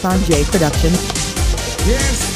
Sanjay Productions. Yes,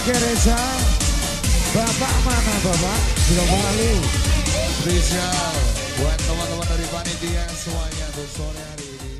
Oke Reza. Bapak mana Bapak? Sudah kembali. Spesial buat teman-teman dari panitia semuanya untuk sore hari ini.